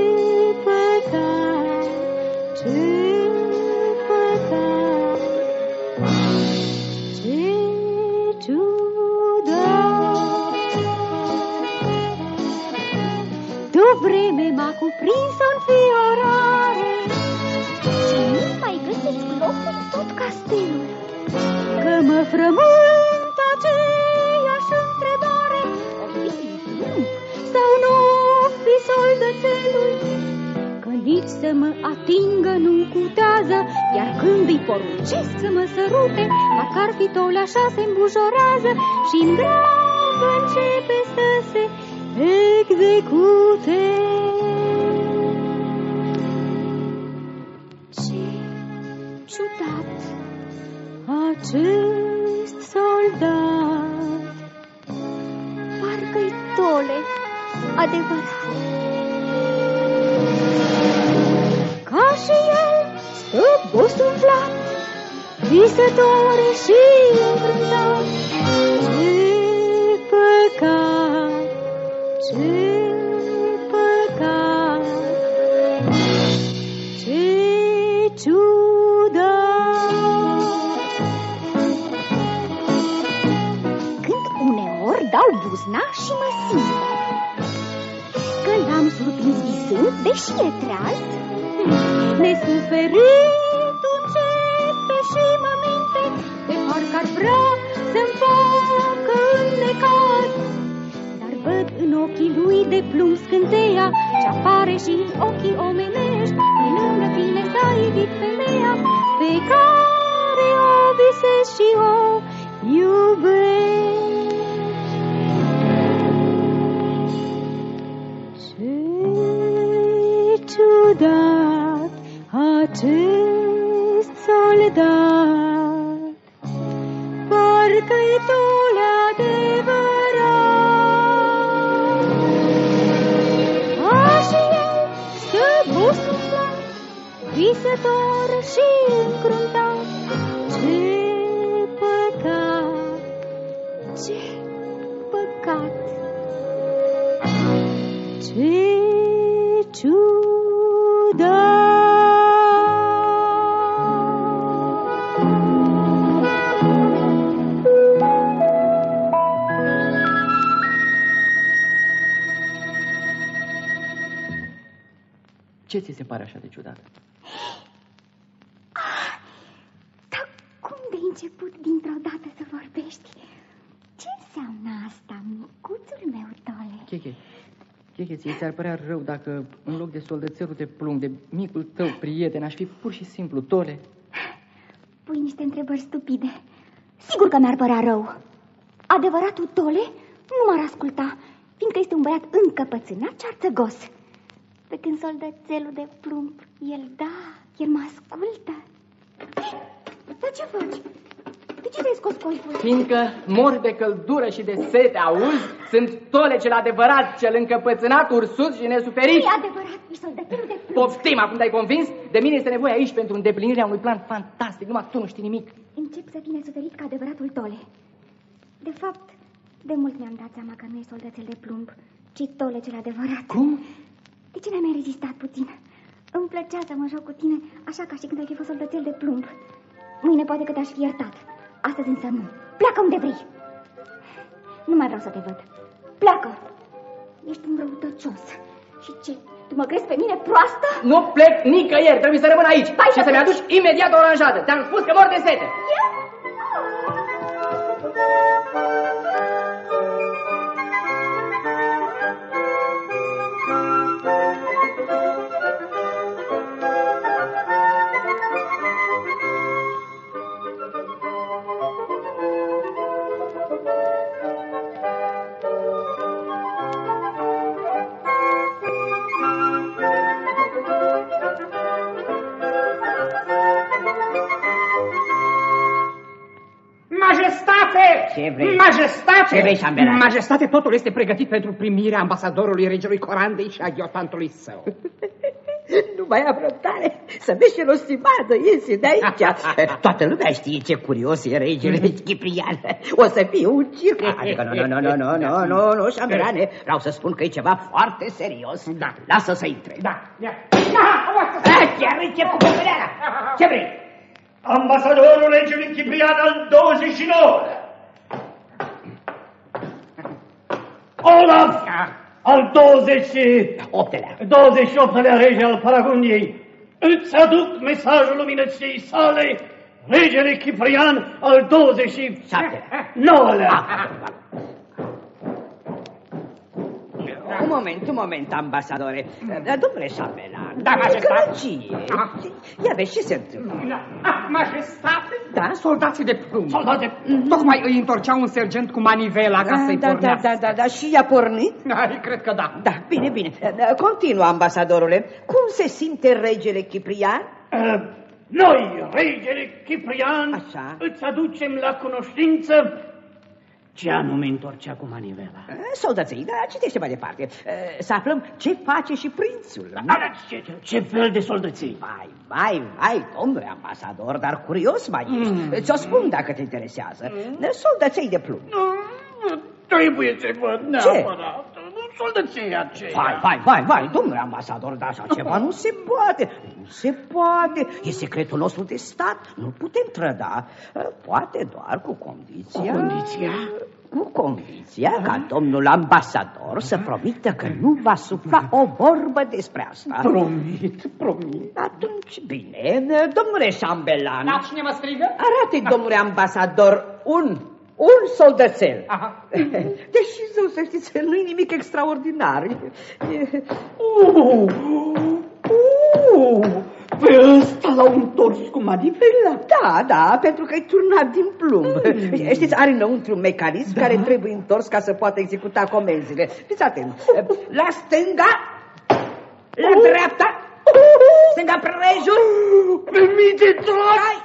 nici să mă atingă nu-mi cutează Iar când îi poruncesc să mă sărute Dacă ar fi tole așa se îmbujorează și în grab începe să se execute. Ce ciudat acest soldat! Parcă-i tole adevărat și el stă bosunflat Visător și încruntat Ce păcat, ce păcat Ce ciudat. Când uneori dau buzna și mă simt Că l-am surprins visând, deși e treaz Nesuferit începe și mă minte De parcă ar vrea să-mi facă necaz Dar văd în ochii lui de plumb scânteia Ce apare și în ochii omenești Pe lângă tine s-a evit femeia Pe care o visezi și o iubești acest ți se pare așa de ciudat? Dar cum de început dintr-o dată să vorbești? Ce înseamnă asta, micuțul meu, Tole? Cheche, Cheche, ție ți-ar părea rău dacă în loc de soldățelul de plumb, de micul tău prieten, aș fi pur și simplu Tole? Pui niște întrebări stupide. Sigur că mi-ar părea rău. Adevăratul Tole nu m-ar asculta, fiindcă este un băiat încăpățânat și arțăgos. Pe când soldățelul de plumb, el da, el mă ascultă. Dar ce faci? De ce te-ai scos colțul? Fiindcă mor de căldură și de sete, auzi? Sunt Tole cel adevărat, cel încăpățânat, ursut și nesuferit. E adevărat, e soldățelul de plumb. Poftim, acum te-ai convins? De mine este nevoie aici pentru îndeplinirea unui plan fantastic, numai tu nu știi nimic. Încep să fii nesuferit ca adevăratul Tole. De fapt, de mult mi-am dat seama că nu e soldățel de plumb, ci Tole cel adevărat. Cum? De ce n-ai mai rezistat puțin? Îmi plăcea să mă joc cu tine, așa ca și când ai fi fost soldățel de plumb. Mâine poate că te-aș fi iertat. Astăzi însă nu. Pleacă unde vrei. Nu mai vreau să te văd. Pleacă. Ești un răutăcios. Și ce? Tu mă crezi pe mine proastă? Nu plec nicăieri, trebuie să rămân aici. Hai și să să-mi pleci. aduci imediat o oranjadă. Te-am spus că mor de sete. Eu? ce vrei? Majestate! Ce vrei, șambelane? Majestate, totul este pregătit pentru primirea ambasadorului regelui Corandei și a ghiotantului său. Nu mai am răbdare să vezi ce nostimată iese de aici. Toată lumea știe ce curios e regele mm-hmm. Ciprian. O să fie un circ. Ah, adică nu, nu, nu, nu, da. nu, nu, nu, șambelane, vreau să spun că e ceva foarte serios. Da. Lasă să intre. Da, ia. Chiar ce ah, Ce vrei? Ambasadorul regelui Ciprian al 29 Olaf al 28-lea. 28-lea rege al Paragundiei. Îți aduc mesajul luminăției sale, regele Ciprian al 29-lea. Un moment, un moment, ambasadore. Domnule șambelan. Da, majestate. Călăcie. Ia vezi ce se întâmplă. Ah, majestate? Da? Soldații de plumb. Soldați de Tocmai îi întorceau un sergent cu manivela ca să-i da, da, pornească. da, da, da, și i-a pornit? Ai, cred că da. Da, bine, bine. Continuă, ambasadorule. Cum se simte regele Ciprian? Uh, Noi, regele Ciprian, Așa. îți aducem la cunoștință ce anume întorcea cu manivela. Soldății, da, citește mai departe. Să aflăm ce face și prințul. Dar ce, ce, ce fel de soldății? Vai, vai, vai, domnule ambasador, dar curios mai ești. Mm. Ți-o spun dacă te interesează. Soldăței de plumb. Trebuie să văd neapărat. Soldății aceia. Vai, vai, vai, vai, domnule ambasador, dar așa ceva nu se poate. Nu se poate. E secretul nostru de stat. Nu putem trăda. Poate doar cu condiția... Cu condiția? Cu condiția ca domnul ambasador să promită că nu va sufla o vorbă despre asta. Promit, promit. Atunci, bine, domnule șambelan, Da, cine mă strigă? arate domnule ambasador un, un soldățel. Aha. Deși, zău, să știți, nu-i nimic extraordinar. E- Uh, uh, pe ăsta l-au întors cu manivela. Da, da, pentru că e turnat din plumb. Știți, are înăuntru un mecanism da. care trebuie întors ca să poată executa comenzile. Fiți atenți. La stânga, la dreapta, stânga prejur. Permite, drag!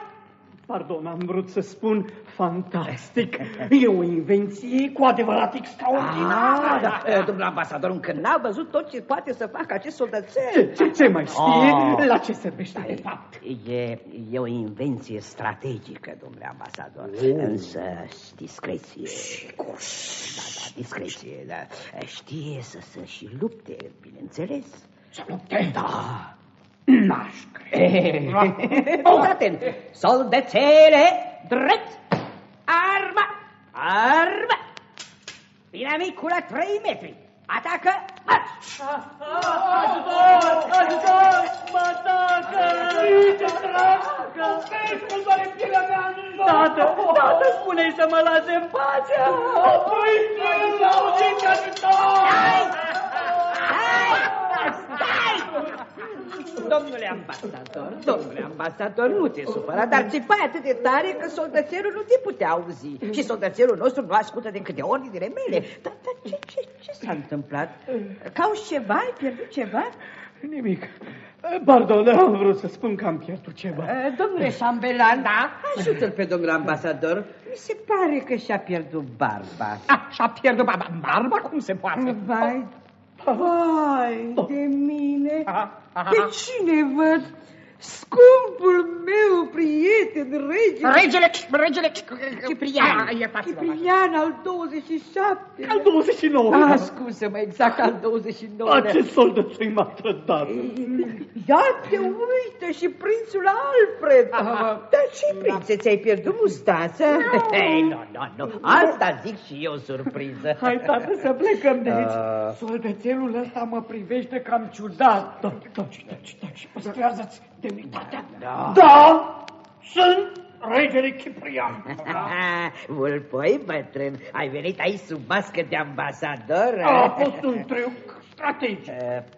Pardon, am vrut să spun fantastic. E o invenție cu adevărat extraordinară. Ah, da. Eh, Domnul ambasador încă n-a văzut tot ce poate să facă acest soldățel. Ce, ce mai știe? Ah. La ce servește de fapt? E, e o invenție strategică, domnule ambasador, însă discreție. Da, da, discreție, da. Știe să se și lupte, bineînțeles. Să lupte? Da. N-aș crede. Fiți atent. Soldățele, drept, arma, arma. Inamicul la trei metri. Atacă! Marș! Ajutor! Ajutor! Mă atacă! Uite, dragă! Îmi doare pielea mea în Tată! Tată, spune-i să mă lase în pace! Opriți-l! Auziți, ajutor! Domnule ambasador, domnule ambasador, nu te supăra, dar țipai atât de tare că soldățelul nu te putea auzi. Și soldățelul nostru nu ascultă decât de ordinele mele. Dar, dar ce, ce, ce s-a întâmplat? Cauți ceva? Ai pierdut ceva? Nimic. Pardon, am vrut să spun că am pierdut ceva. Eh, Domnule șambelan, da? Ajută-l pe domnul ambasador. Mi se pare că și-a pierdut barba. Ah, și-a pierdut barba. Barba? Cum se poate? Vai, vai de mine. Pe cine văd? Scumpul meu prieten, regele... Regele, regele Ciprian. Ah, iertați-mă. Ciprian al 27. Al 29. Ah, scuză-mă, exact al 29. Acest soldățui m-a trădat. Ia te uită și prințul Alfred. Dar ce prințe, ți-ai pierdut mustața? Hei, nu, nu, nu, asta zic și eu surpriză. Hai, tată, să plecăm de aici. Ah. Soldățelul ăsta mă privește cam ciudat. Taci, taci, taci, taci, păstrează-ți demnitatea. Da. Da, sunt regele Ciprian. Vulpoi, bătrân, ai venit aici sub mască de ambasador? A fost un triuc strategic.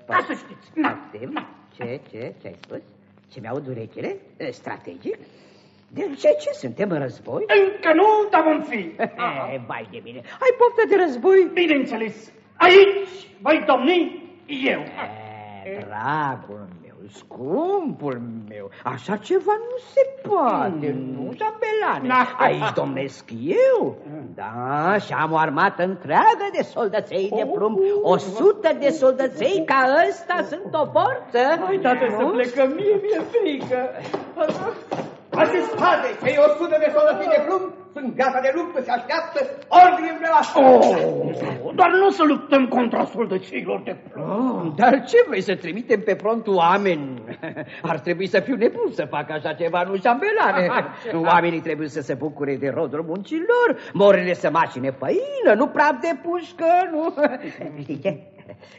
Ca să știți. Poate, ce, ce, ce ai spus? Ce mi-aud urechile? E, Strategic? De ce, ce, suntem în război? Încă nu, dar vom fi. E, vai de mine, ai poftă de război? Bineînțeles, aici voi domni eu. E, dragul meu, scumpul meu, așa ceva nu se poate, nu, șambelane. Da. Aici domnesc eu. Da, și am o armată întreagă de soldăței de plumb. O sută de soldăței ca ăsta sunt o forță. Hai, tată, să Nu? plecăm, mie mi-e frică. Ați spate, cei 100 de soldății de plumb sunt gata de luptă și așteaptă ordinele la Oh, dar nu să luptăm contra soldăților de plumb. Oh, dar ce vrei să trimitem pe front oameni? Ar trebui să fiu nebun să fac așa ceva, nu șambelane. Oamenii trebuie să se bucure de rodul muncilor, morile să mașine făină, nu praf de pușcă, nu... Știi ce?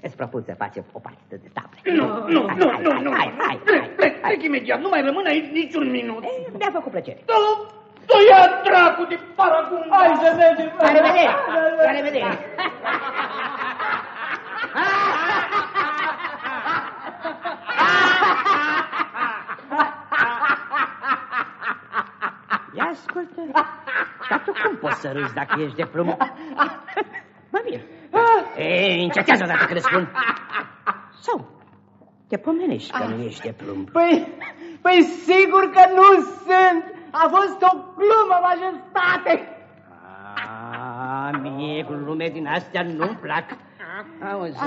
Îți propun să facem o partidă de table. Nu, nu, Hai, nu, hai, nu, hai, nu. Hai, hai, Plec, hai. plec, plec imediat, nu mai rămân aici niciun minut. Mi-a făcut plăcere. Da, da ia dracu de paragun. Hai să mergem. La revedere! La revedere! Ia ascultă, dar tu cum poți să râzi dacă ești de plumb? Mă mir. Ei, încetează odată când îți spun. Sau, te pomenești că nu ești de plumb. Păi, păi sigur că nu sunt. A fost o glumă, majestate. A, mie glume din astea nu-mi plac. Auzi,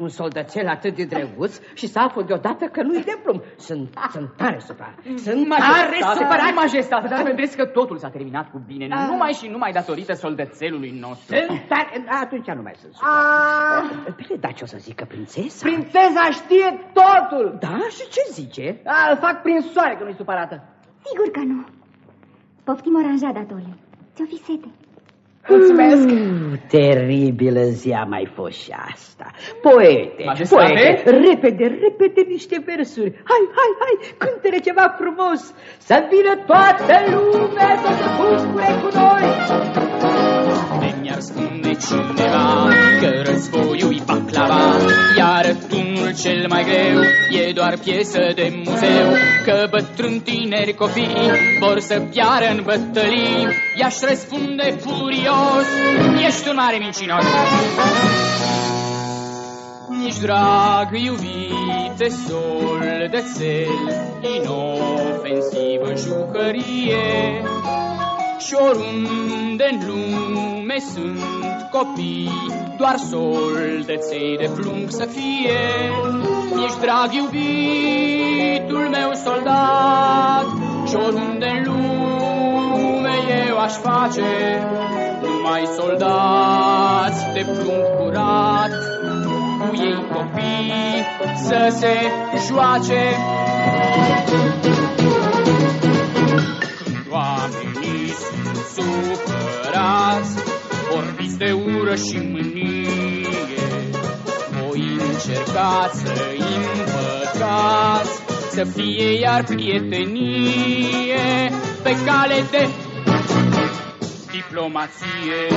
un soldățel atât de drăguț și să aflu deodată că nu-i de plumb. Sunt, sunt tare supărat. Sunt tare supărat. majestate, dar vedeți că totul s-a terminat cu bine, numai și numai datorită soldățelului nostru. Sunt tare... Atunci nu mai sunt A, supărat. Bine, dar ce o să zică prințesa? prințesa știe totul. Da, și ce zice? A, îl fac prin soare că nu-i supărată. Sigur că nu. Poftim oranjada, Datole. Ți-o fi sete. Mulțumesc. Uh, teribilă zi a mai fost și asta. Poete, Majestate? poete, repede, repede niște versuri. Hai, hai, hai, cântere ceva frumos. Să vină toată lumea să se bucure cu noi. Mi-ar spune cineva că războiul-i baclava Iar tunul cel mai greu e doar piesă de muzeu Că bătrâni tineri copii vor să piară în bătălii I-aș răspunde furios, ești un mare mincinos. Nici drag iubite soldățel, inofensivă jucărie și oriunde în lume sunt copii, doar soldăței de plumb să fie. Ești drag iubitul meu soldat și oriunde în lume eu aș face numai soldați de plumb curat, cu ei copii să se joace. Când oamenii sunt supărați, vorbiți de ură și mânie, încercați să-i împăcați, să fie iar prietenie pe cale de diplomație.